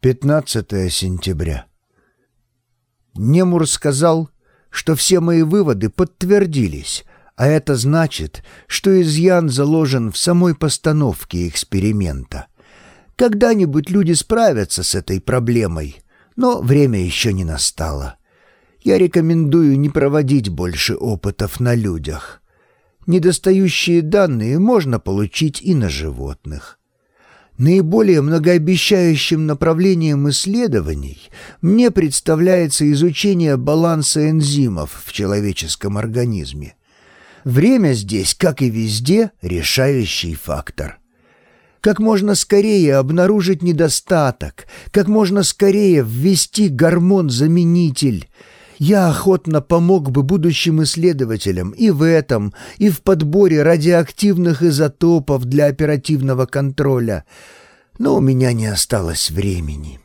15 сентября. Немур сказал, что все мои выводы подтвердились, а это значит, что изъян заложен в самой постановке эксперимента. Когда-нибудь люди справятся с этой проблемой, но время еще не настало. Я рекомендую не проводить больше опытов на людях. Недостающие данные можно получить и на животных. Наиболее многообещающим направлением исследований мне представляется изучение баланса энзимов в человеческом организме. Время здесь, как и везде, решающий фактор. Как можно скорее обнаружить недостаток, как можно скорее ввести гормон-заменитель – я охотно помог бы будущим исследователям и в этом, и в подборе радиоактивных изотопов для оперативного контроля, но у меня не осталось времени».